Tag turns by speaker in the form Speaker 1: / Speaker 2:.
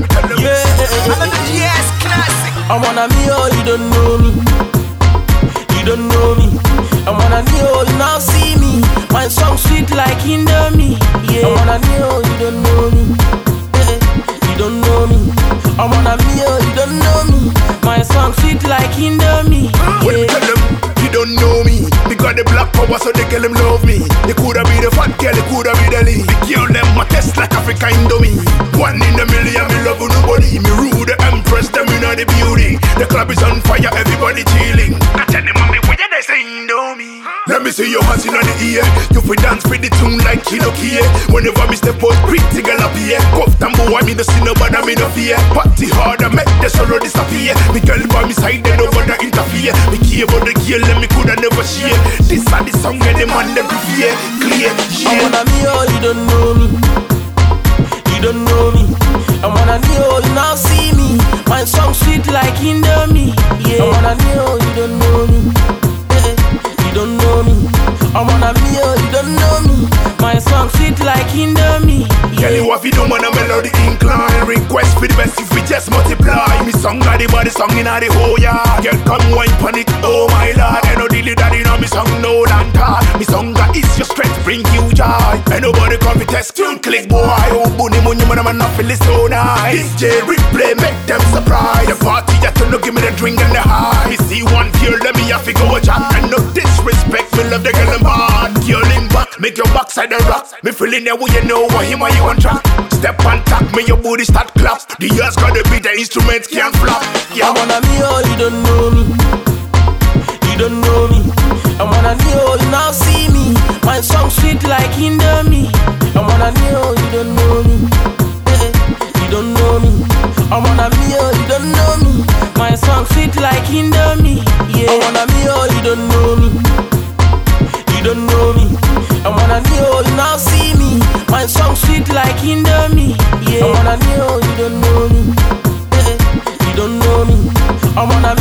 Speaker 1: Yeah,
Speaker 2: I'm a GS
Speaker 3: classic.
Speaker 2: I wanna be all you don't know me. You don't know me. I wanna be all you now see me. My song sweet like Indomie. Yeah, I wanna be all you don't know me. Yeah, you don't know me. I wanna be all you don't know me. My song sweet like Indomie. Yeah
Speaker 1: don't know me. they got the black power, so they kill him love me. They coulda be the fat girl, they coulda be the lead. They kill them, my test like Africa Indomie. One see your hands in the ear. You fi dance with the tune like Kinokie. Whenever me step out, pretty girl appear. Cuff tambo, I me no see nobody, me no fear. Party hard, I make the sorrow disappear. Me girl by me side, they don't bother interfere. Me care about the girl, let me coulda never share. This are the song, and the man them fear. Clear, I yeah. wanna
Speaker 2: me, oh, you don't know me. You don't know me. I wanna know, you now see me. My song sweet like Indomie. Yeah. I wanna know, you don't
Speaker 1: song got the body song in the whole yard. Girl come wine it, oh my lord. Ain't no dilly daddy no me song no lantern. Me song got is your strength bring you joy. Ain't nobody come fi test tune click boy. Oh bunny money man I'm not feel it so nice. DJ replay make them surprise. The party just to look give me the drink and the make the rock Me feeling there when you know what him or you on track Step on top me your booty start clap The ears gotta be the instruments can't flop I Yeah
Speaker 2: wanna me, oh, you don't know me. You don't know me. I wanna know, you now see me. My song sweet like Indomie. I wanna know, you don't know me. Eh, You don't know me. I wanna me, oh, you don't know Yeah. I wanna know, you don't know me. Eh, You don't know me. I wanna me,